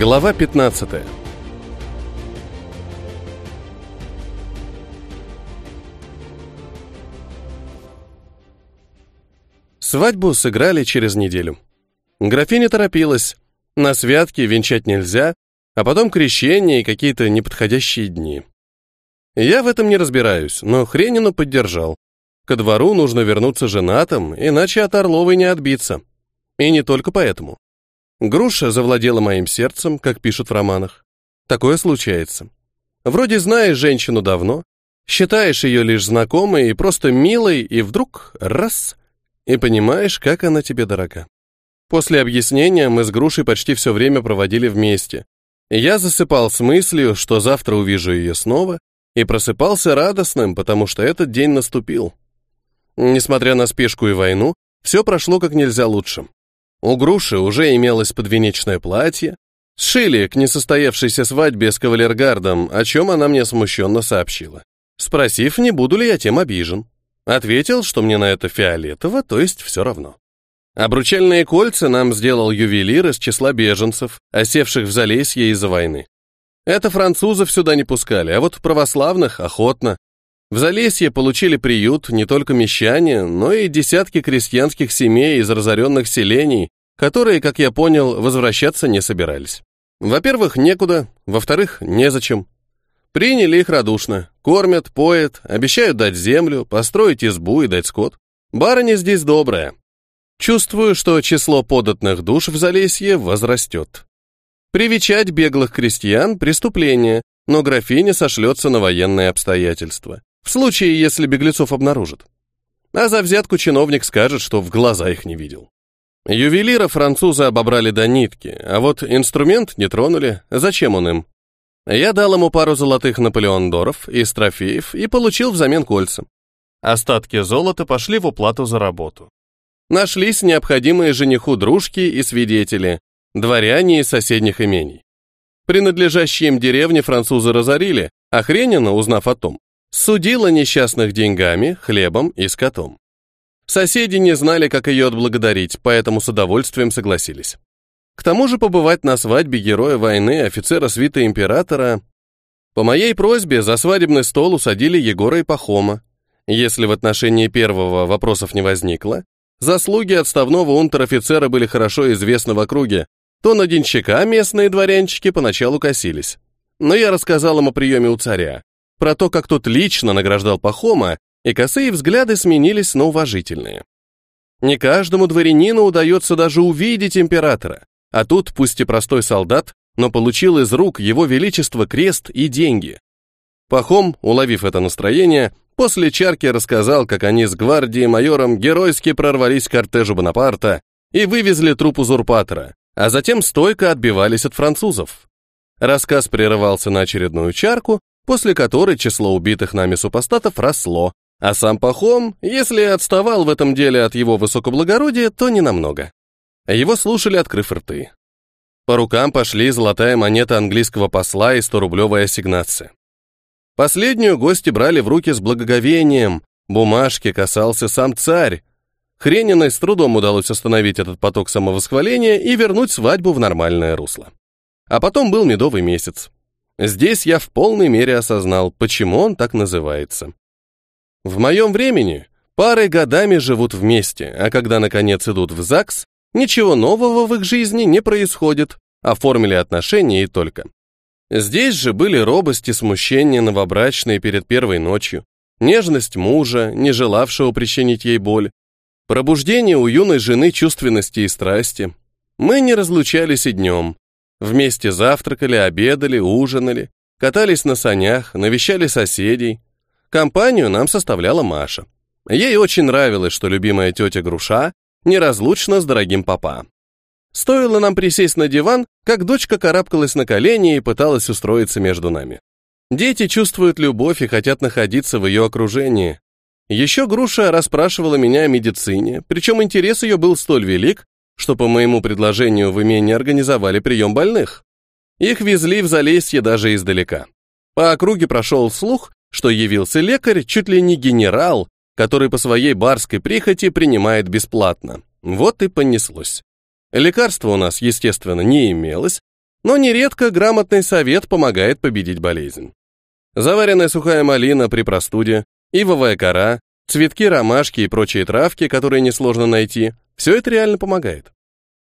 Глава 15. Свадьбу сыграли через неделю. Графиня торопилась. На святки венчать нельзя, а потом крещение и какие-то неподходящие дни. Я в этом не разбираюсь, но Хренину поддержал. Ко двору нужно вернуться женатым, иначе от Орловой не отбиться. И не только поэтому. Груша завладела моим сердцем, как пишут в романах. Такое случается. Вроде знаешь женщину давно, считаешь ее лишь знакомой и просто милой, и вдруг раз — и понимаешь, как она тебе дорога. После объяснения мы с Грушей почти все время проводили вместе. Я засыпал с мыслью, что завтра увижу ее снова, и просыпался радостным, потому что этот день наступил. Несмотря на спешку и войну, все прошло как нельзя лучше. У груши уже имелось подвенечное платье. Сшили к несостоявшейся свадьбе с кавалергардом, о чем она мне смущенно сообщила. Спросив, не буду ли я тем обижен. Ответил, что мне на это фиолетово, то есть все равно. Обручальные кольца нам сделал ювелир из числа беженцев, осевших в Залесье из-за войны. Это французов сюда не пускали, а вот православных охотно. В Залесье получили приют не только мещане, но и десятки крестьянских семей из разоренных селений, которые, как я понял, возвращаться не собирались. Во-первых, некуда, во-вторых, незачем. Приняли их радушно, кормят, поят, обещают дать землю, построить избу и дать скот. Барыня здесь добрая. Чувствую, что число податных душ в Залесье возрастет. Привечать беглых крестьян – преступление, но графиня сошлется на военные обстоятельства. В случае, если беглецов обнаружат. А за взятку чиновник скажет, что в глаза их не видел. Ювелира французы обобрали до нитки, а вот инструмент не тронули. Зачем он им? Я дал ему пару золотых наполеондоров из трофеев и получил взамен кольца. Остатки золота пошли в уплату за работу. Нашлись необходимые жениху дружки и свидетели, дворяне из соседних имений. Принадлежащие им деревни французы разорили, а Хренина, узнав о том, Судила несчастных деньгами, хлебом и скотом. Соседи не знали, как ее отблагодарить, поэтому с удовольствием согласились. К тому же побывать на свадьбе героя войны, офицера свита императора... По моей просьбе за свадебный стол усадили Егора и Пахома. Если в отношении первого вопросов не возникло, заслуги отставного унтер-офицера были хорошо известны в округе, то на денщика местные дворянчики поначалу косились. Но я рассказал им о приеме у царя, про то, как тот лично награждал Пахома, и косые взгляды сменились на уважительные. Не каждому дворянину удается даже увидеть императора, а тут, пусть и простой солдат, но получил из рук его величества крест и деньги. Пахом, уловив это настроение, после чарки рассказал, как они с гвардией майором геройски прорвались к кортежу Бонапарта и вывезли труп узурпатора, а затем стойко отбивались от французов. Рассказ прерывался на очередную чарку, после которой число убитых нами супостатов росло, а сам Пахом, если отставал в этом деле от его высокоблагородия, то ненамного. Его слушали, открыв рты. По рукам пошли золотая монета английского посла и 100-рублевая ассигнация. Последнюю гости брали в руки с благоговением, бумажки касался сам царь. Хрениной с трудом удалось остановить этот поток самовосхваления и вернуть свадьбу в нормальное русло. А потом был медовый месяц. Здесь я в полной мере осознал, почему он так называется. В моем времени пары годами живут вместе, а когда наконец идут в ЗАГС, ничего нового в их жизни не происходит, оформили отношения и только. Здесь же были робость и смущение новобрачные перед первой ночью, нежность мужа, не желавшего причинить ей боль, пробуждение у юной жены чувственности и страсти. Мы не разлучались и днем, Вместе завтракали, обедали, ужинали, катались на санях, навещали соседей. Компанию нам составляла Маша. Ей очень нравилось, что любимая тетя Груша неразлучна с дорогим папа. Стоило нам присесть на диван, как дочка карабкалась на колени и пыталась устроиться между нами. Дети чувствуют любовь и хотят находиться в ее окружении. Еще Груша расспрашивала меня о медицине, причем интерес ее был столь велик, что по моему предложению в имении организовали прием больных. Их везли в Залесье даже издалека. По округе прошел слух, что явился лекарь, чуть ли не генерал, который по своей барской прихоти принимает бесплатно. Вот и понеслось. Лекарства у нас, естественно, не имелось, но нередко грамотный совет помогает победить болезнь. Заваренная сухая малина при простуде, ивовая кора, цветки ромашки и прочие травки, которые несложно найти, все это реально помогает.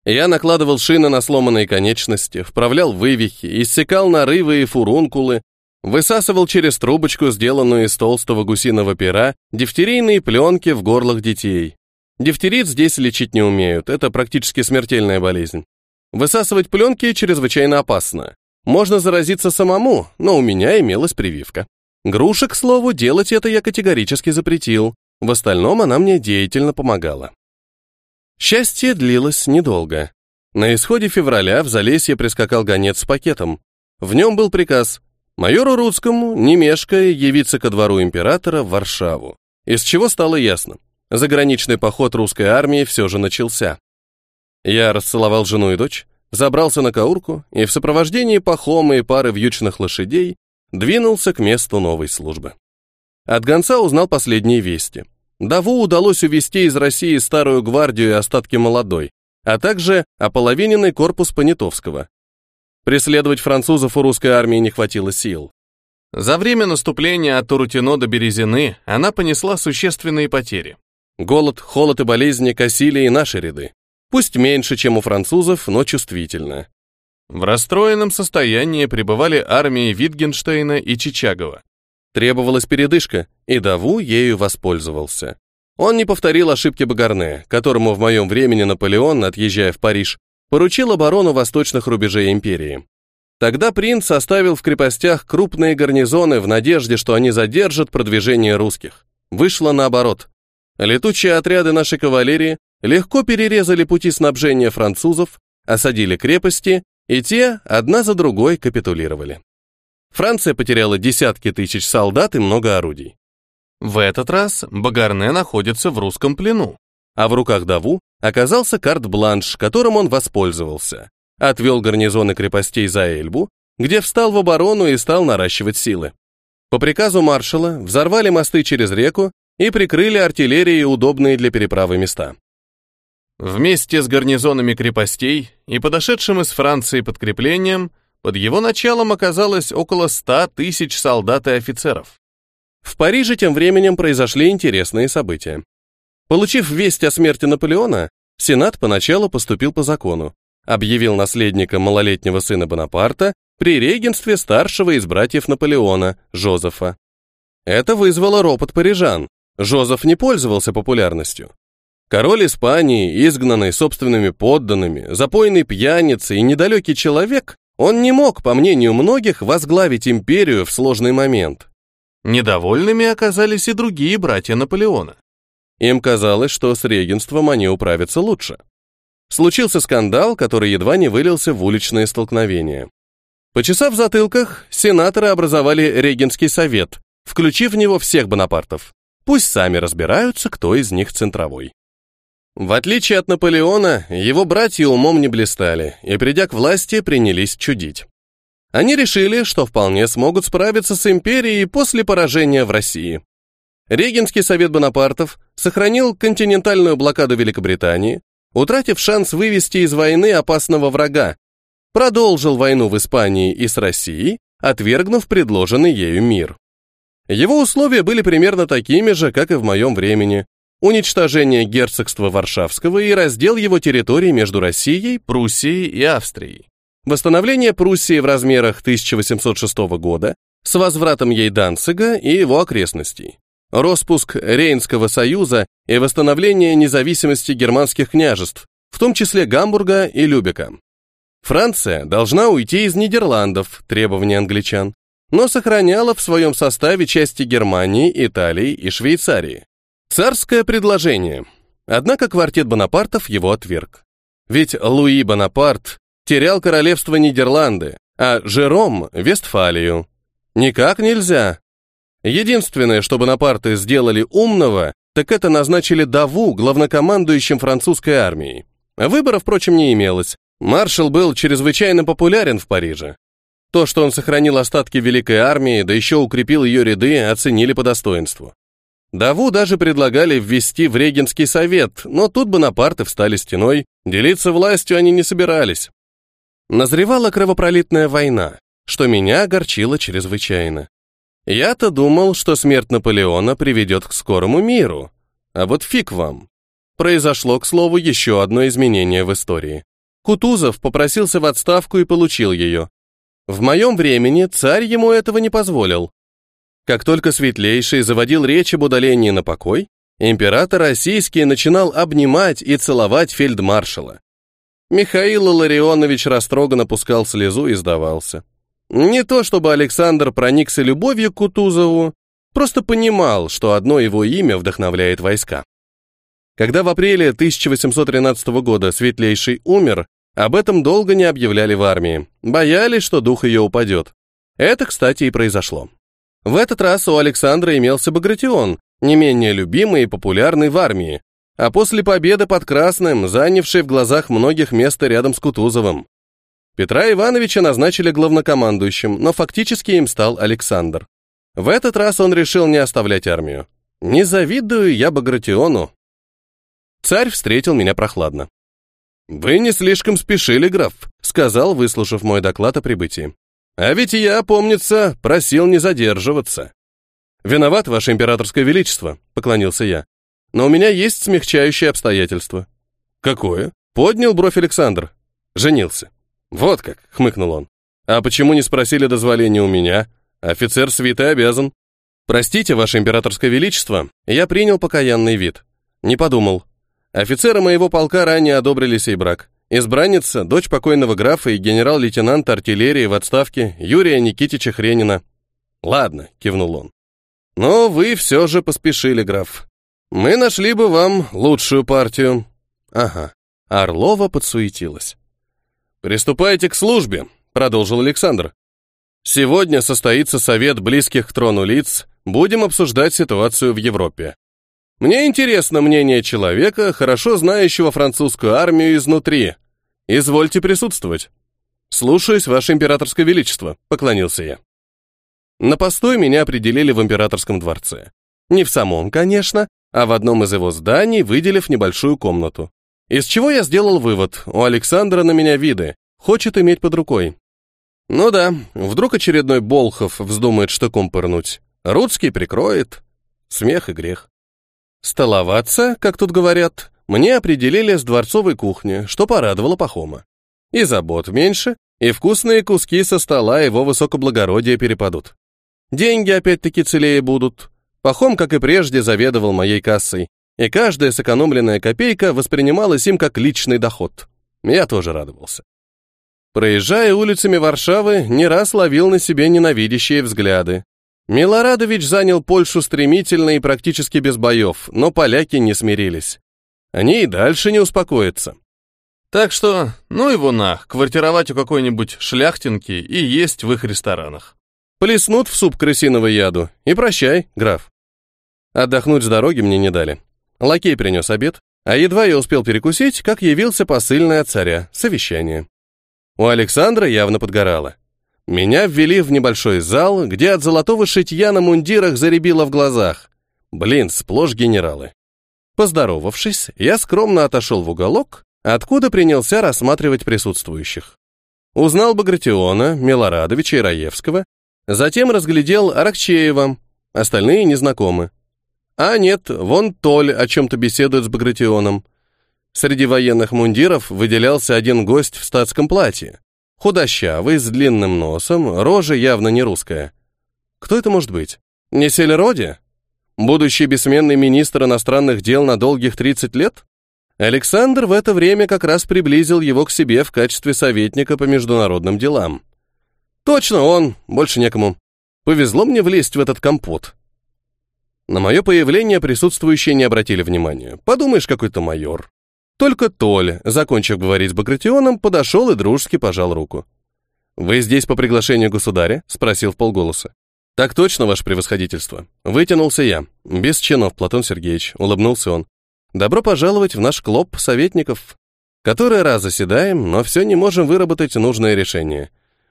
Я накладывал шины на сломанные конечности, вправлял вывихи, иссекал нарывы и фурункулы, высасывал через трубочку, сделанную из толстого гусиного пера, дифтерийные пленки в горлах детей. Дифтерит здесь лечить не умеют, это практически смертельная болезнь. Высасывать пленки чрезвычайно опасно. Можно заразиться самому, но у меня имелась прививка. Грушек, к слову, делать это я категорически запретил. В остальном она мне деятельно помогала. Счастье длилось недолго. На исходе февраля в Залесье прискакал гонец с пакетом. В нем был приказ майору Рудскому, не мешкая, явиться ко двору императора в Варшаву. Из чего стало ясно. Заграничный поход русской армии все же начался. Я расцеловал жену и дочь, забрался на каурку и в сопровождении пахома и пары вьючных лошадей двинулся к месту новой службы. От гонца узнал последние вести. Даву удалось увести из России старую гвардию и остатки молодой, а также ополовиненный корпус Понятовского. Преследовать французов у русской армии не хватило сил. За время наступления от Турутино до Березины она понесла существенные потери. Голод, холод и болезни косили и наши ряды. Пусть меньше, чем у французов, но чувствительно. В расстроенном состоянии пребывали армии Витгенштейна и Чичагова. Требовалась передышка, и Даву ею воспользовался. Он не повторил ошибки Багарне, которому в моем времени Наполеон, отъезжая в Париж, поручил оборону восточных рубежей империи. Тогда принц составил в крепостях крупные гарнизоны в надежде, что они задержат продвижение русских. Вышло наоборот. Летучие отряды нашей кавалерии легко перерезали пути снабжения французов, осадили крепости, и те одна за другой капитулировали. Франция потеряла десятки тысяч солдат и много орудий. В этот раз Багарне находится в русском плену, а в руках Даву оказался карт-бланш, которым он воспользовался. Отвел гарнизоны крепостей за Эльбу, где встал в оборону и стал наращивать силы. По приказу маршала взорвали мосты через реку и прикрыли артиллерией удобные для переправы места. Вместе с гарнизонами крепостей и подошедшим из Франции подкреплением под его началом оказалось около ста тысяч солдат и офицеров. В Париже тем временем произошли интересные события. Получив весть о смерти Наполеона, Сенат поначалу поступил по закону, объявил наследника малолетнего сына Бонапарта при регенстве старшего из братьев Наполеона, Жозефа. Это вызвало ропот парижан. Жозеф не пользовался популярностью. Король Испании, изгнанный собственными подданными, запойный пьяница и недалекий человек, он не мог, по мнению многих, возглавить империю в сложный момент. Недовольными оказались и другие братья Наполеона. Им казалось, что с регенством они управятся лучше. Случился скандал, который едва не вылился в уличные столкновения. Почесав в затылках, сенаторы образовали регенский совет, включив в него всех бонапартов. Пусть сами разбираются, кто из них центровой. В отличие от Наполеона, его братья умом не блистали и, придя к власти, принялись чудить. Они решили, что вполне смогут справиться с империей после поражения в России. Регенский совет Бонапартов сохранил континентальную блокаду Великобритании, утратив шанс вывести из войны опасного врага, продолжил войну в Испании и с Россией, отвергнув предложенный ею мир. Его условия были примерно такими же, как и в моем времени, уничтожение герцогства Варшавского и раздел его территорий между Россией, Пруссией и Австрией, восстановление Пруссии в размерах 1806 года с возвратом ей Данцига и его окрестностей, распуск Рейнского союза и восстановление независимости германских княжеств, в том числе Гамбурга и Любека. Франция должна уйти из Нидерландов, требования англичан, но сохраняла в своем составе части Германии, Италии и Швейцарии. Царское предложение. Однако квартет Бонапартов его отверг. Ведь Луи Бонапарт терял королевство Нидерланды, а Жером — Вестфалию. Никак нельзя. Единственное, что Бонапарты сделали умного, так это назначили Даву главнокомандующим французской армией. Выбора, впрочем, не имелось. Маршал был чрезвычайно популярен в Париже. То, что он сохранил остатки Великой армии, да еще укрепил ее ряды, оценили по достоинству. Даву даже предлагали ввести в Регенский совет, но тут Бонапарты встали стеной, делиться властью они не собирались. Назревала кровопролитная война, что меня огорчило чрезвычайно. Я-то думал, что смерть Наполеона приведет к скорому миру. А вот фиг вам. Произошло, к слову, еще одно изменение в истории. Кутузов попросился в отставку и получил ее. В моем времени царь ему этого не позволил. Как только Светлейший заводил речь об удалении на покой, император российский начинал обнимать и целовать фельдмаршала. Михаил Ларионович растроганно пускал слезу и сдавался. Не то чтобы Александр проникся любовью к Кутузову, просто понимал, что одно его имя вдохновляет войска. Когда в апреле 1813 года Светлейший умер, об этом долго не объявляли в армии, боялись, что дух ее упадет. Это, кстати, и произошло. В этот раз у Александра имелся Багратион, не менее любимый и популярный в армии, а после победы под Красным, занявший в глазах многих место рядом с Кутузовым. Петра Ивановича назначили главнокомандующим, но фактически им стал Александр. В этот раз он решил не оставлять армию. Не завидую я Багратиону. Царь встретил меня прохладно. «Вы не слишком спешили, граф», — сказал, выслушав мой доклад о прибытии. «А ведь я, помнится, просил не задерживаться». «Виноват, ваше императорское величество», — поклонился я. «Но у меня есть смягчающее обстоятельство». «Какое?» — поднял бровь Александр. «Женился». «Вот как», — хмыкнул он. «А почему не спросили дозволения у меня? Офицер свиты обязан». «Простите, ваше императорское величество, я принял покаянный вид. Не подумал. Офицеры моего полка ранее одобрили сей брак. Избранница, дочь покойного графа и генерал-лейтенанта артиллерии в отставке Юрия Никитича Хренина». «Ладно», — кивнул он. «Но вы все же поспешили, граф. Мы нашли бы вам лучшую партию». «Ага». Орлова подсуетилась. «Приступайте к службе», — продолжил Александр. «Сегодня состоится совет близких к трону лиц, будем обсуждать ситуацию в Европе. Мне интересно мнение человека, хорошо знающего французскую армию изнутри. Извольте присутствовать». «Слушаюсь, Ваше Императорское Величество», — поклонился я. На постой меня определили в Императорском дворце. Не в самом, конечно, а в одном из его зданий, выделив небольшую комнату. Из чего я сделал вывод, у Александра на меня виды, хочет иметь под рукой. Ну да, вдруг очередной Болхов вздумает штыком пырнуть. Рудский прикроет. Смех и грех. Столоваться, как тут говорят, мне определили с дворцовой кухни, что порадовало Пахома. И забот меньше, и вкусные куски со стола его высокоблагородия перепадут. Деньги опять-таки целее будут. Пахом, как и прежде, заведовал моей кассой, и каждая сэкономленная копейка воспринималась им как личный доход. Я тоже радовался. Проезжая улицами Варшавы, не раз ловил на себе ненавидящие взгляды. Милорадович занял Польшу стремительно и практически без боев, но поляки не смирились. Они и дальше не успокоятся. Так что, ну его на, квартировать у какой-нибудь шляхтинки и есть в их ресторанах. Плеснут в суп крысиного яду и прощай, граф. Отдохнуть с дороги мне не дали. Лакей принес обед, а едва я успел перекусить, как явился посыльный от царя, совещание. У Александра явно подгорало. Меня ввели в небольшой зал, где от золотого шитья на мундирах заребило в глазах. Блин, сплошь генералы. Поздоровавшись, я скромно отошел в уголок, откуда принялся рассматривать присутствующих. Узнал Багратиона, Милорадовича и Раевского, затем разглядел Аракчеева, остальные незнакомы. А нет, вон Толь о чем-то беседует с Багратионом. Среди военных мундиров выделялся один гость в статском платье. Худощавый, с длинным носом, рожа явно не русская. Кто это может быть? Не Селероди? Будущий бессменный министр иностранных дел на долгих 30 лет? Александр в это время как раз приблизил его к себе в качестве советника по международным делам. Точно он, больше некому. Повезло мне влезть в этот компот. На мое появление присутствующие не обратили внимания. Подумаешь, какой-то майор. Только Толя, закончив говорить с Багратионом, подошел и дружески пожал руку. «Вы здесь по приглашению государя?» — спросил в полголоса. «Так точно, ваше превосходительство». Вытянулся я. Без чинов, Платон Сергеевич. Улыбнулся он. «Добро пожаловать в наш клуб советников. Который раз заседаем, но все не можем выработать нужное решение.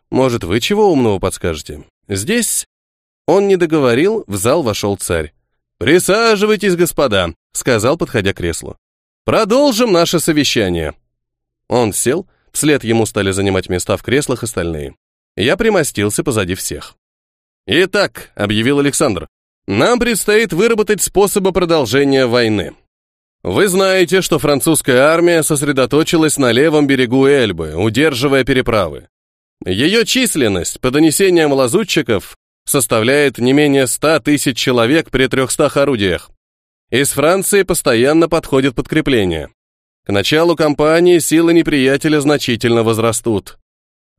Может, вы чего умного подскажете? Здесь...» Он не договорил, в зал вошел царь. «Присаживайтесь, господа», — сказал, подходя к креслу. «Продолжим наше совещание». Он сел, вслед ему стали занимать места в креслах остальные. Я примостился позади всех. «Итак», — объявил Александр, — «нам предстоит выработать способы продолжения войны. Вы знаете, что французская армия сосредоточилась на левом берегу Эльбы, удерживая переправы. Ее численность, по донесениям лазутчиков, составляет не менее 100 тысяч человек при 300 орудиях. Из Франции постоянно подходит подкрепление. К началу кампании силы неприятеля значительно возрастут.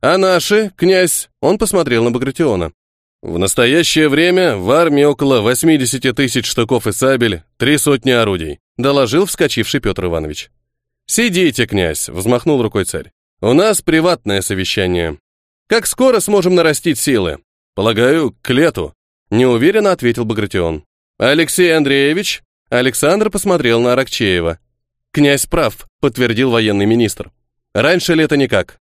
А наши, князь, он посмотрел на Багратиона. В настоящее время в армии около 80 тысяч штыков и сабель, три сотни орудий, доложил вскочивший Петр Иванович. «Сидите, князь», — взмахнул рукой царь. «У нас приватное совещание. Как скоро сможем нарастить силы? Полагаю, к лету», — неуверенно ответил Багратион. «Алексей Андреевич?» Александр посмотрел на Аракчеева. «Князь прав», — подтвердил военный министр. «Раньше лета никак.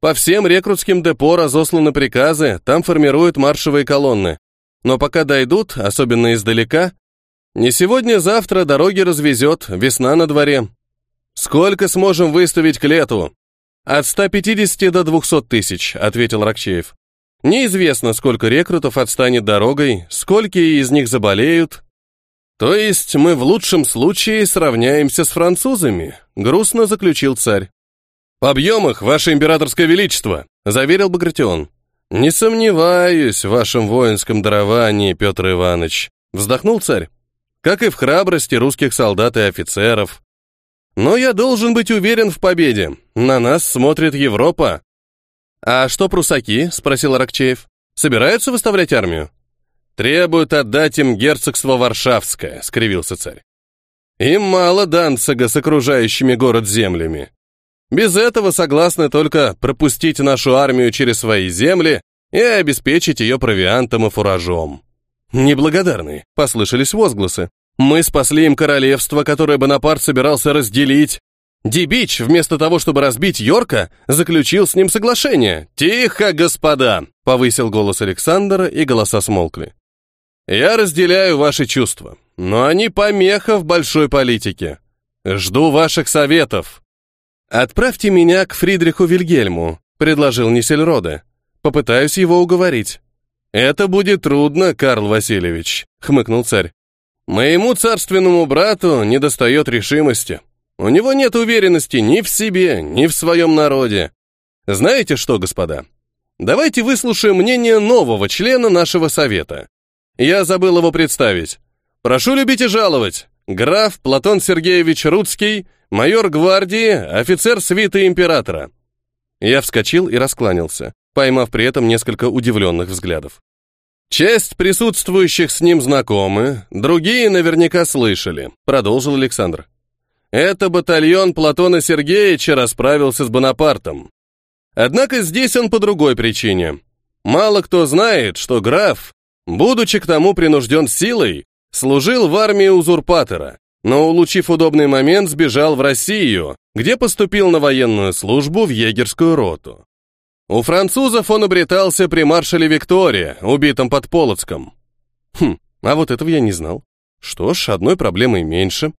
По всем рекрутским депо разосланы приказы, там формируют маршевые колонны. Но пока дойдут, особенно издалека, не сегодня-завтра дороги развезет, весна на дворе. Сколько сможем выставить к лету? От 150 до 200 тысяч, ответил Ракчеев. Неизвестно, сколько рекрутов отстанет дорогой, сколько из них заболеют. То есть мы в лучшем случае сравняемся с французами, грустно заключил царь. «Побьем их, ваше императорское величество», — заверил Багратион. «Не сомневаюсь в вашем воинском даровании, Петр Иванович», — вздохнул царь. «Как и в храбрости русских солдат и офицеров. Но я должен быть уверен в победе. На нас смотрит Европа». «А что прусаки?» — спросил Аракчеев. «Собираются выставлять армию?» «Требуют отдать им герцогство Варшавское», — скривился царь. «Им мало Данцига с окружающими город землями. Без этого согласны только пропустить нашу армию через свои земли и обеспечить ее провиантом и фуражом. Неблагодарные, послышались возгласы. Мы спасли им королевство, которое Бонапарт собирался разделить. Дебич, вместо того, чтобы разбить Йорка, заключил с ним соглашение. «Тихо, господа!» — повысил голос Александра, и голоса смолкли. «Я разделяю ваши чувства, но они помеха в большой политике. Жду ваших советов. «Отправьте меня к Фридриху Вильгельму», — предложил Нисельроде. «Попытаюсь его уговорить». «Это будет трудно, Карл Васильевич», — хмыкнул царь. «Моему царственному брату недостает решимости. У него нет уверенности ни в себе, ни в своем народе. Знаете что, господа? Давайте выслушаем мнение нового члена нашего совета. Я забыл его представить. Прошу любить и жаловать. Граф Платон Сергеевич Рудский, майор гвардии, офицер свиты императора. Я вскочил и раскланялся, поймав при этом несколько удивленных взглядов. Часть присутствующих с ним знакомы, другие наверняка слышали, продолжил Александр. Это батальон Платона Сергеевича расправился с Бонапартом. Однако здесь он по другой причине. Мало кто знает, что граф, будучи к тому принужден силой, служил в армии узурпатора но, улучив удобный момент, сбежал в Россию, где поступил на военную службу в егерскую роту. У французов он обретался при маршале Виктория, убитом под Полоцком. Хм, а вот этого я не знал. Что ж, одной проблемой меньше.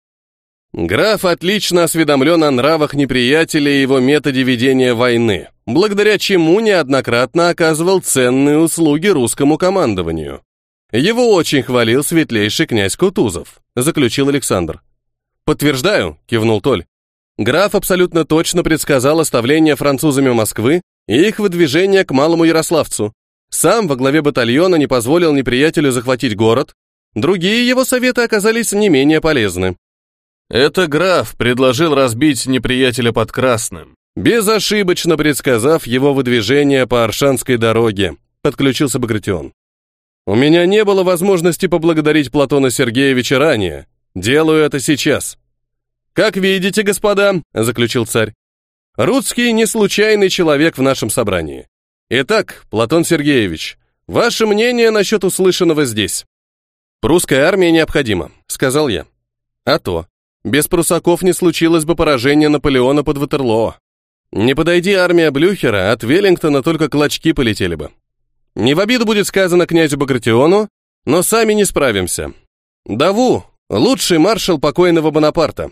Граф отлично осведомлен о нравах неприятеля и его методе ведения войны, благодаря чему неоднократно оказывал ценные услуги русскому командованию. Его очень хвалил светлейший князь Кутузов, заключил Александр. Подтверждаю, кивнул Толь. Граф абсолютно точно предсказал оставление французами Москвы и их выдвижение к Малому Ярославцу. Сам во главе батальона не позволил неприятелю захватить город. Другие его советы оказались не менее полезны. Это граф предложил разбить неприятеля под Красным, безошибочно предсказав его выдвижение по Аршанской дороге, подключился Багратион. У меня не было возможности поблагодарить Платона Сергеевича ранее. Делаю это сейчас. Как видите, господа, заключил царь, Рудский не случайный человек в нашем собрании. Итак, Платон Сергеевич, ваше мнение насчет услышанного здесь? Прусская армия необходима, сказал я. А то. Без прусаков не случилось бы поражение Наполеона под Ватерлоо. Не подойди армия Блюхера, от Веллингтона только клочки полетели бы. Не в обиду будет сказано князю Багратиону, но сами не справимся. Даву — лучший маршал покойного Бонапарта.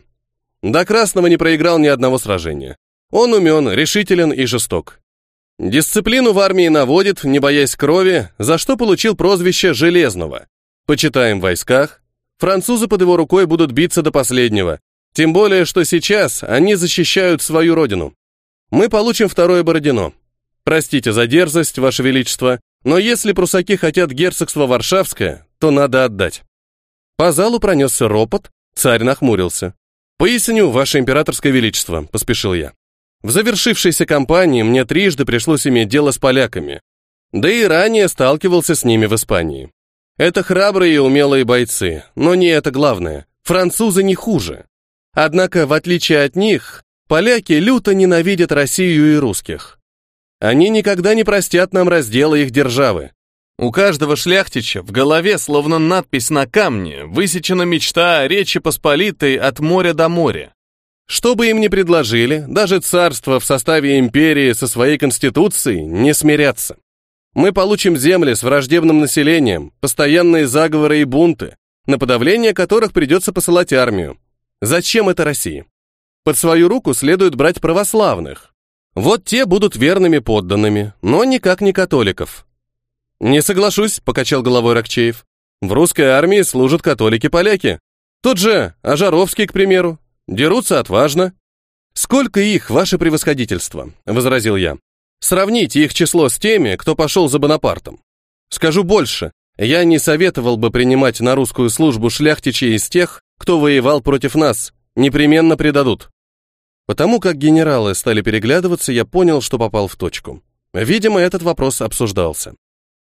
До Красного не проиграл ни одного сражения. Он умен, решителен и жесток. Дисциплину в армии наводит, не боясь крови, за что получил прозвище «железного». Почитаем в войсках. Французы под его рукой будут биться до последнего. Тем более, что сейчас они защищают свою родину. Мы получим второе Бородино. Простите за дерзость, Ваше Величество, но если прусаки хотят герцогство Варшавское, то надо отдать. По залу пронесся ропот, царь нахмурился. «Поясню, Ваше Императорское Величество», — поспешил я. В завершившейся кампании мне трижды пришлось иметь дело с поляками, да и ранее сталкивался с ними в Испании. Это храбрые и умелые бойцы, но не это главное. Французы не хуже. Однако, в отличие от них, поляки люто ненавидят Россию и русских. Они никогда не простят нам раздела их державы. У каждого шляхтича в голове, словно надпись на камне, высечена мечта о Речи Посполитой от моря до моря. Что бы им ни предложили, даже царство в составе империи со своей конституцией не смирятся. Мы получим земли с враждебным населением, постоянные заговоры и бунты, на подавление которых придется посылать армию. Зачем это России? Под свою руку следует брать православных. Вот те будут верными подданными, но никак не католиков. «Не соглашусь», — покачал головой Рокчеев. «В русской армии служат католики-поляки. Тут же Ажаровский, к примеру, Дерутся отважно. Сколько их, ваше превосходительство, возразил я. Сравните их число с теми, кто пошел за Бонапартом. Скажу больше, я не советовал бы принимать на русскую службу шляхтичей из тех, кто воевал против нас, непременно предадут. Потому как генералы стали переглядываться, я понял, что попал в точку. Видимо, этот вопрос обсуждался.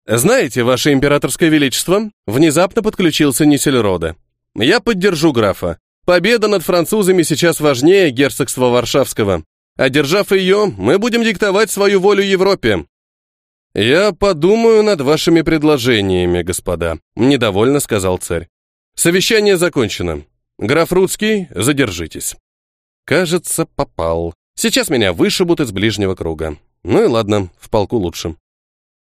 «Знаете, ваше императорское величество, внезапно подключился Нисельроде. Я поддержу графа. Победа над французами сейчас важнее герцогства Варшавского. Одержав ее, мы будем диктовать свою волю Европе. Я подумаю над вашими предложениями, господа, недовольно сказал царь. Совещание закончено. Граф Рудский, задержитесь. Кажется, попал. Сейчас меня вышибут из ближнего круга. Ну и ладно, в полку лучше.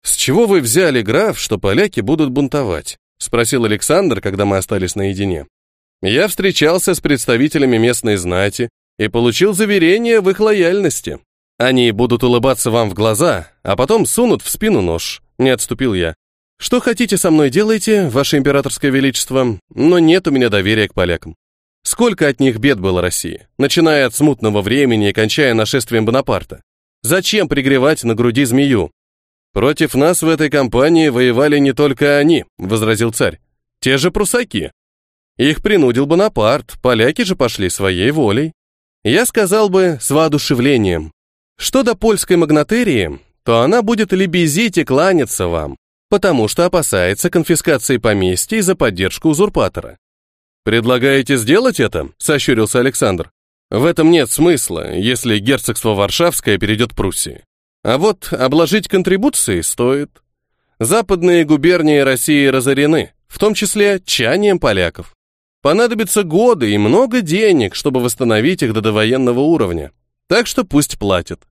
С чего вы взяли, граф, что поляки будут бунтовать? спросил Александр, когда мы остались наедине. Я встречался с представителями местной знати и получил заверение в их лояльности. Они будут улыбаться вам в глаза, а потом сунут в спину нож. Не отступил я. Что хотите со мной делайте, ваше императорское величество, но нет у меня доверия к полякам. Сколько от них бед было России, начиная от смутного времени и кончая нашествием Бонапарта. Зачем пригревать на груди змею? Против нас в этой кампании воевали не только они, возразил царь. Те же прусаки. Их принудил Бонапарт, поляки же пошли своей волей. Я сказал бы, с воодушевлением. Что до польской магнатерии, то она будет лебезить и кланяться вам, потому что опасается конфискации поместья за поддержку узурпатора. «Предлагаете сделать это?» – сощурился Александр. «В этом нет смысла, если герцогство Варшавское перейдет Пруссии. А вот обложить контрибуции стоит. Западные губернии России разорены, в том числе чанием поляков. Понадобятся годы и много денег, чтобы восстановить их до довоенного уровня. Так что пусть платят.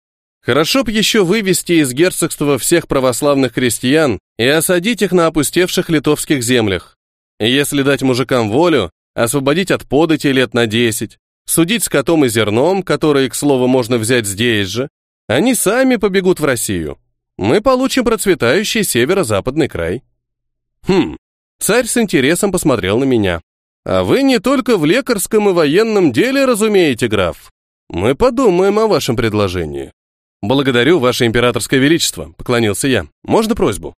Хорошо б еще вывести из герцогства всех православных крестьян и осадить их на опустевших литовских землях. Если дать мужикам волю, освободить от подати лет на 10, судить с котом и зерном, которые, к слову, можно взять здесь же, они сами побегут в Россию. Мы получим процветающий северо-западный край. Хм, царь с интересом посмотрел на меня. А вы не только в лекарском и военном деле разумеете, граф. Мы подумаем о вашем предложении. Благодарю, ваше императорское величество, поклонился я. Можно просьбу?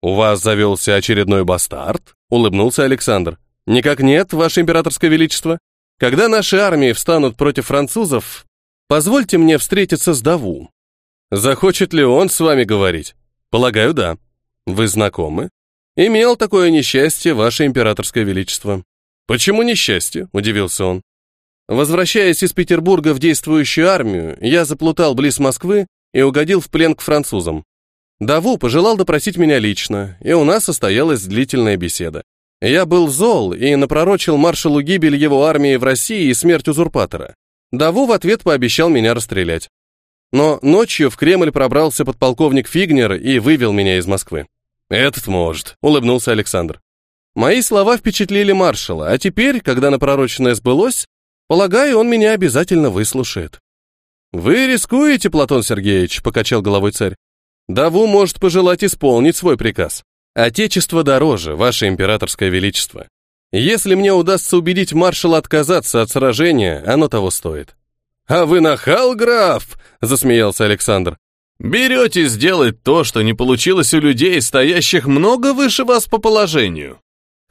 У вас завелся очередной бастард? Улыбнулся Александр. Никак нет, ваше императорское величество. Когда наши армии встанут против французов, позвольте мне встретиться с Даву. Захочет ли он с вами говорить? Полагаю, да. Вы знакомы? Имел такое несчастье, ваше императорское величество. «Почему несчастье?» – удивился он. Возвращаясь из Петербурга в действующую армию, я заплутал близ Москвы и угодил в плен к французам. Даву пожелал допросить меня лично, и у нас состоялась длительная беседа. Я был зол и напророчил маршалу гибель его армии в России и смерть узурпатора. Даву в ответ пообещал меня расстрелять. Но ночью в Кремль пробрался подполковник Фигнер и вывел меня из Москвы. «Этот может», — улыбнулся Александр. Мои слова впечатлили маршала, а теперь, когда напророченное сбылось, полагаю, он меня обязательно выслушает. Вы рискуете, Платон Сергеевич, покачал головой царь. Даву может пожелать исполнить свой приказ. Отечество дороже, ваше императорское величество. Если мне удастся убедить маршала отказаться от сражения, оно того стоит. А вы нахал, граф, засмеялся Александр. Берете сделать то, что не получилось у людей, стоящих много выше вас по положению.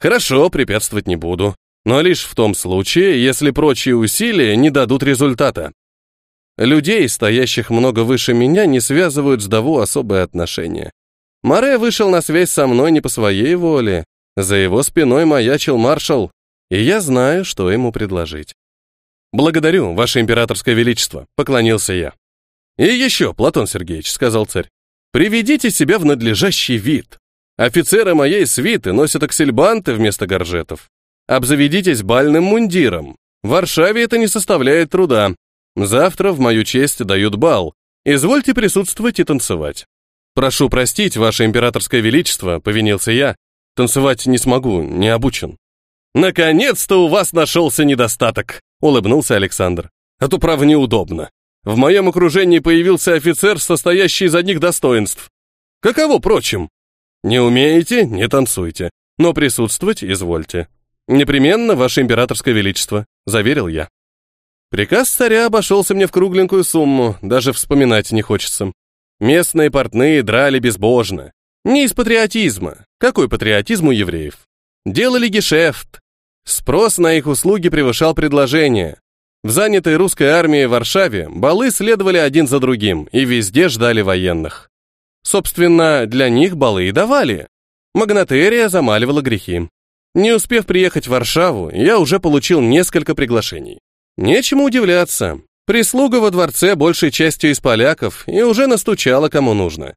Хорошо, препятствовать не буду, но лишь в том случае, если прочие усилия не дадут результата. Людей, стоящих много выше меня, не связывают с Даву особые отношения. Море вышел на связь со мной не по своей воле. За его спиной маячил маршал, и я знаю, что ему предложить. «Благодарю, Ваше Императорское Величество», — поклонился я. «И еще, Платон Сергеевич», — сказал царь, — «приведите себя в надлежащий вид. Офицеры моей свиты носят аксельбанты вместо горжетов. Обзаведитесь бальным мундиром. В Варшаве это не составляет труда. Завтра в мою честь дают бал. Извольте присутствовать и танцевать. Прошу простить, ваше императорское величество, повинился я. Танцевать не смогу, не обучен. Наконец-то у вас нашелся недостаток, улыбнулся Александр. А то, право, неудобно. В моем окружении появился офицер, состоящий из одних достоинств. Каково прочим? Не умеете, не танцуйте, но присутствовать извольте. Непременно, ваше императорское величество, заверил я. Приказ царя обошелся мне в кругленькую сумму, даже вспоминать не хочется. Местные портные драли безбожно. Не из патриотизма. Какой патриотизм у евреев? Делали гешефт. Спрос на их услуги превышал предложение. В занятой русской армии в Варшаве балы следовали один за другим и везде ждали военных. Собственно, для них балы и давали. Магнатерия замаливала грехи. Не успев приехать в Варшаву, я уже получил несколько приглашений. Нечему удивляться. Прислуга во дворце большей частью из поляков и уже настучала кому нужно.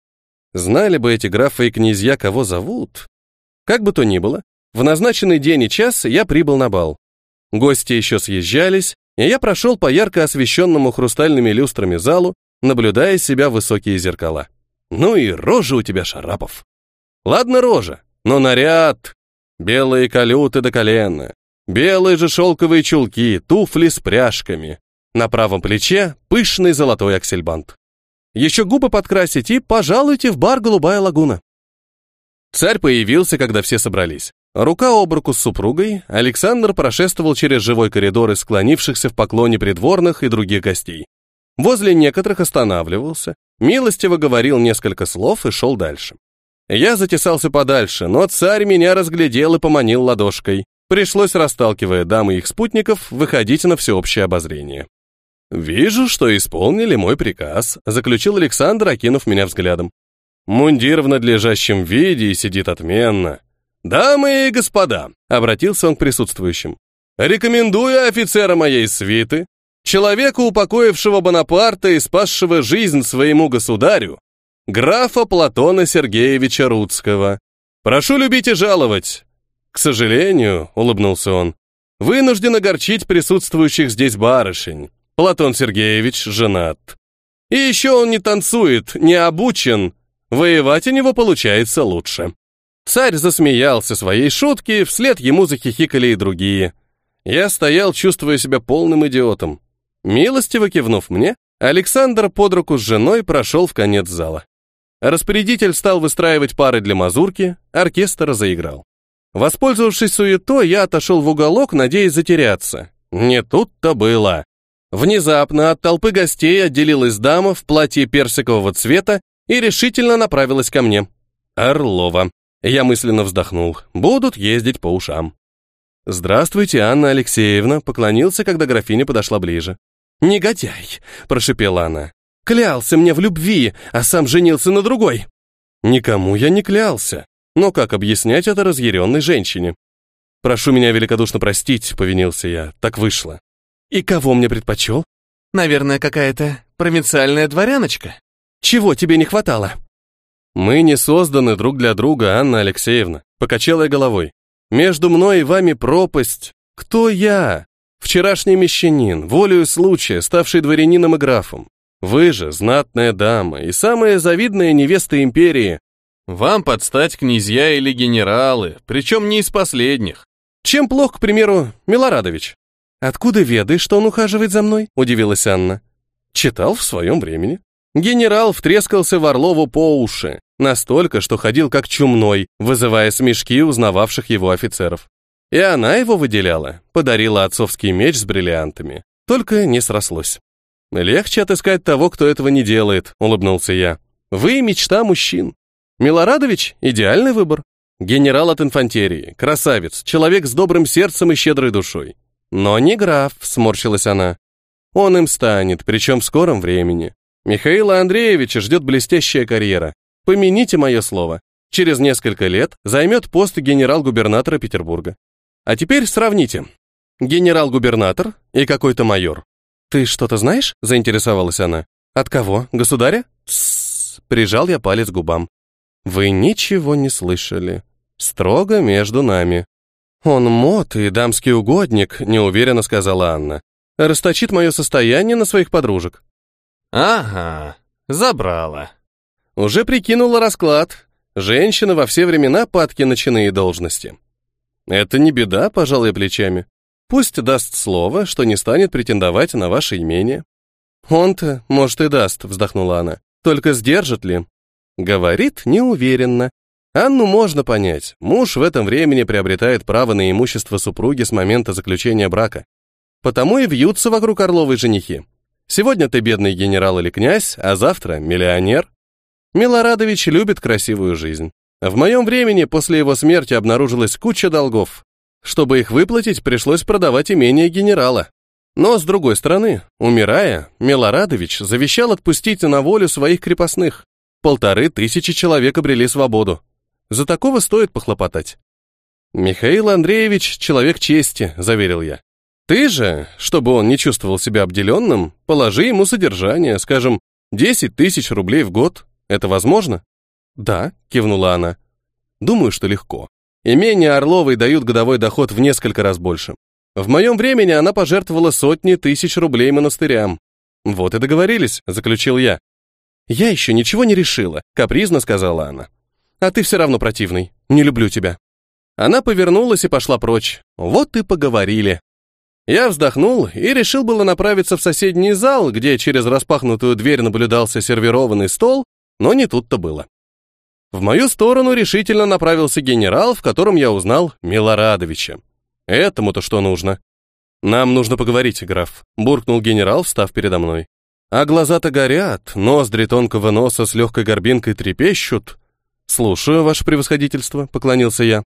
Знали бы эти графы и князья, кого зовут. Как бы то ни было, в назначенный день и час я прибыл на бал. Гости еще съезжались, и я прошел по ярко освещенному хрустальными люстрами залу, наблюдая себя в высокие зеркала. Ну и рожа у тебя, Шарапов. Ладно рожа, но наряд. Белые колюты до колена, белые же шелковые чулки, туфли с пряжками. На правом плече пышный золотой аксельбант. Еще губы подкрасить и пожалуйте в бар «Голубая лагуна». Царь появился, когда все собрались. Рука об руку с супругой, Александр прошествовал через живой коридор из склонившихся в поклоне придворных и других гостей. Возле некоторых останавливался, милостиво говорил несколько слов и шел дальше. Я затесался подальше, но царь меня разглядел и поманил ладошкой. Пришлось, расталкивая дам и их спутников, выходить на всеобщее обозрение. «Вижу, что исполнили мой приказ», — заключил Александр, окинув меня взглядом. «Мундир в надлежащем виде и сидит отменно. Дамы и господа», — обратился он к присутствующим, «рекомендую офицера моей свиты, человека, упокоившего Бонапарта и спасшего жизнь своему государю, графа Платона Сергеевича Рудского. Прошу любить и жаловать». «К сожалению», — улыбнулся он, — «вынужден огорчить присутствующих здесь барышень. Платон Сергеевич женат. И еще он не танцует, не обучен. Воевать у него получается лучше. Царь засмеялся своей шутки, вслед ему захихикали и другие. Я стоял, чувствуя себя полным идиотом. Милостиво кивнув мне, Александр под руку с женой прошел в конец зала. Распорядитель стал выстраивать пары для мазурки, оркестр заиграл. Воспользовавшись суетой, я отошел в уголок, надеясь затеряться. Не тут-то было. Внезапно от толпы гостей отделилась дама в платье персикового цвета и решительно направилась ко мне. Орлова. Я мысленно вздохнул. Будут ездить по ушам. «Здравствуйте, Анна Алексеевна», — поклонился, когда графиня подошла ближе. «Негодяй!» — прошепела она. «Клялся мне в любви, а сам женился на другой!» «Никому я не клялся. Но как объяснять это разъяренной женщине?» «Прошу меня великодушно простить», — повинился я. «Так вышло». И кого мне предпочел? Наверное, какая-то провинциальная дворяночка. Чего тебе не хватало? Мы не созданы друг для друга, Анна Алексеевна, покачала я головой. Между мной и вами пропасть. Кто я? Вчерашний мещанин, волею случая, ставший дворянином и графом. Вы же знатная дама и самая завидная невеста империи. Вам подстать князья или генералы, причем не из последних. Чем плох, к примеру, Милорадович? «Откуда ведаешь, что он ухаживает за мной?» – удивилась Анна. Читал в своем времени. Генерал втрескался в Орлову по уши, настолько, что ходил как чумной, вызывая смешки узнававших его офицеров. И она его выделяла, подарила отцовский меч с бриллиантами. Только не срослось. «Легче отыскать того, кто этого не делает», — улыбнулся я. «Вы — мечта мужчин. Милорадович — идеальный выбор. Генерал от инфантерии, красавец, человек с добрым сердцем и щедрой душой. Но не граф, сморщилась она. Он им станет, причем в скором времени. Михаила Андреевича ждет блестящая карьера. Помяните мое слово. Через несколько лет займет пост генерал-губернатора Петербурга. А теперь сравните. Генерал-губернатор и какой-то майор. Ты что-то знаешь? заинтересовалась она. От кого? Государя? Тссс. Прижал я палец к губам. Вы ничего не слышали. Строго между нами. Он мод и дамский угодник, неуверенно сказала Анна. Расточит мое состояние на своих подружек. Ага, забрала. Уже прикинула расклад. Женщина во все времена падки на чины и должности. Это не беда, пожалуй, плечами. Пусть даст слово, что не станет претендовать на ваше имение. Он-то, может, и даст, вздохнула она. Только сдержит ли? Говорит неуверенно. Анну можно понять. Муж в этом времени приобретает право на имущество супруги с момента заключения брака. Потому и вьются вокруг Орловой женихи. Сегодня ты бедный генерал или князь, а завтра миллионер. Милорадович любит красивую жизнь. В моем времени после его смерти обнаружилась куча долгов. Чтобы их выплатить, пришлось продавать имение генерала. Но, с другой стороны, умирая, Милорадович завещал отпустить на волю своих крепостных. Полторы тысячи человек обрели свободу. За такого стоит похлопотать. Михаил Андреевич — человек чести, заверил я. Ты же, чтобы он не чувствовал себя обделенным, положи ему содержание, скажем, 10 тысяч рублей в год. Это возможно? Да, кивнула она. Думаю, что легко. Имения Орловой дают годовой доход в несколько раз больше. В моем времени она пожертвовала сотни тысяч рублей монастырям. Вот и договорились, заключил я. «Я еще ничего не решила», — капризно сказала она. «А ты все равно противный. Не люблю тебя». Она повернулась и пошла прочь. Вот и поговорили. Я вздохнул и решил было направиться в соседний зал, где через распахнутую дверь наблюдался сервированный стол, но не тут-то было. В мою сторону решительно направился генерал, в котором я узнал Милорадовича. Этому-то что нужно? Нам нужно поговорить, граф, буркнул генерал, встав передо мной. А глаза-то горят, ноздри тонкого носа с легкой горбинкой трепещут. «Слушаю, ваше превосходительство», — поклонился я.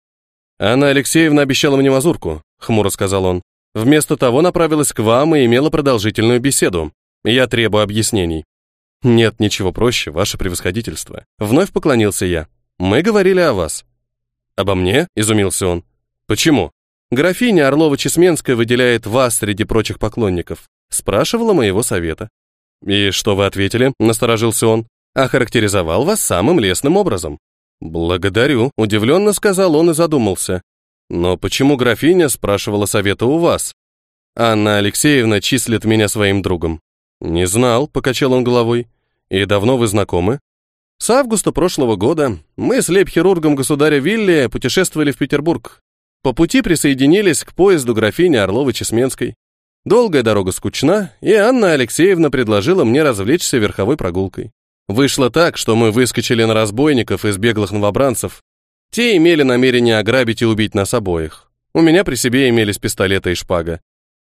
«Анна Алексеевна обещала мне мазурку», — хмуро сказал он. «Вместо того направилась к вам и имела продолжительную беседу. Я требую объяснений». «Нет ничего проще, ваше превосходительство». Вновь поклонился я. «Мы говорили о вас». «Обо мне?» — изумился он. «Почему?» «Графиня Орлова-Чесменская выделяет вас среди прочих поклонников. Спрашивала моего совета. «И что вы ответили?» — насторожился он. «Охарактеризовал вас самым лестным образом». «Благодарю», — удивленно сказал он и задумался. «Но почему графиня спрашивала совета у вас?» «Анна Алексеевна числит меня своим другом». «Не знал», — покачал он головой. «И давно вы знакомы?» «С августа прошлого года мы с лейб-хирургом государя Вилли путешествовали в Петербург. По пути присоединились к поезду графини Орловой-Чесменской. Долгая дорога скучна, и Анна Алексеевна предложила мне развлечься верховой прогулкой. Вышло так, что мы выскочили на разбойников из беглых новобранцев. Те имели намерение ограбить и убить нас обоих. У меня при себе имелись пистолеты и шпага.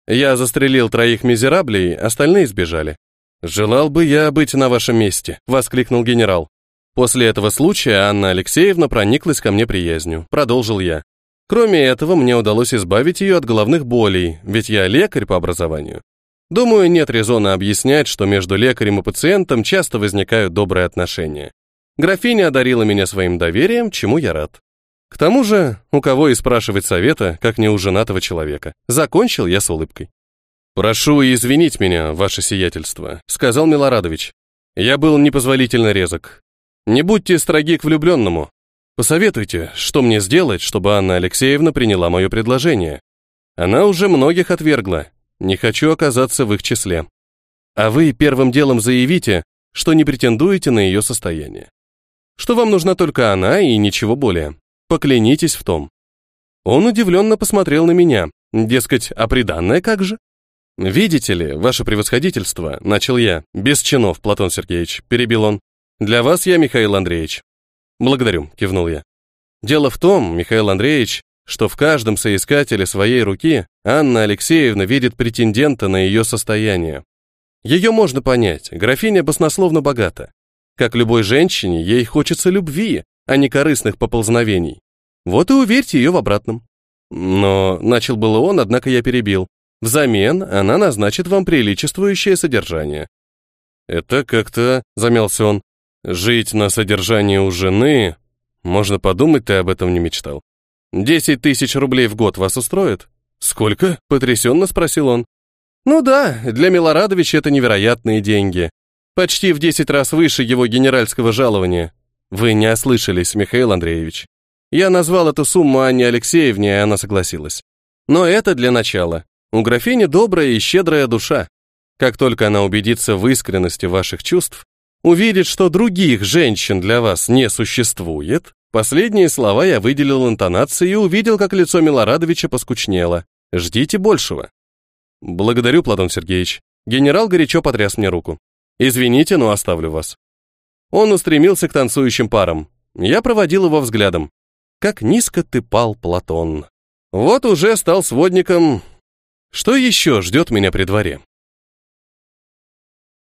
Я застрелил троих мизераблей, остальные сбежали. «Желал бы я быть на вашем месте», — воскликнул генерал. После этого случая Анна Алексеевна прониклась ко мне приязнью. Продолжил я. Кроме этого, мне удалось избавить ее от головных болей, ведь я лекарь по образованию. Думаю, нет резона объяснять, что между лекарем и пациентом часто возникают добрые отношения. Графиня одарила меня своим доверием, чему я рад. К тому же, у кого и спрашивать совета, как не у женатого человека. Закончил я с улыбкой. «Прошу извинить меня, ваше сиятельство», — сказал Милорадович. «Я был непозволительно резок. Не будьте строги к влюбленному. Посоветуйте, что мне сделать, чтобы Анна Алексеевна приняла мое предложение. Она уже многих отвергла. Не хочу оказаться в их числе. А вы первым делом заявите, что не претендуете на ее состояние. Что вам нужна только она и ничего более. Поклянитесь в том. Он удивленно посмотрел на меня. Дескать, а приданное как же? «Видите ли, ваше превосходительство», — начал я, без чинов, Платон Сергеевич, перебил он. «Для вас я Михаил Андреевич». «Благодарю», — кивнул я. «Дело в том, Михаил Андреевич, что в каждом соискателе своей руки Анна Алексеевна видит претендента на ее состояние. Ее можно понять, графиня баснословно богата. Как любой женщине, ей хочется любви, а не корыстных поползновений. Вот и уверьте ее в обратном. Но начал было он, однако я перебил. Взамен она назначит вам приличествующее содержание. Это как-то, замялся он, жить на содержании у жены, можно подумать, ты об этом не мечтал. Десять тысяч рублей в год вас устроит? Сколько? Потрясенно спросил он. Ну да, для Милорадовича это невероятные деньги. Почти в десять раз выше его генеральского жалования. Вы не ослышались, Михаил Андреевич. Я назвал эту сумму Анне Алексеевне, и она согласилась. Но это для начала. У графини добрая и щедрая душа. Как только она убедится в искренности ваших чувств, увидит, что других женщин для вас не существует, последние слова я выделил интонацией и увидел, как лицо Милорадовича поскучнело. Ждите большего. Благодарю, Платон Сергеевич. Генерал горячо потряс мне руку. Извините, но оставлю вас. Он устремился к танцующим парам. Я проводил его взглядом. Как низко ты пал, Платон. Вот уже стал сводником, что еще ждет меня при дворе?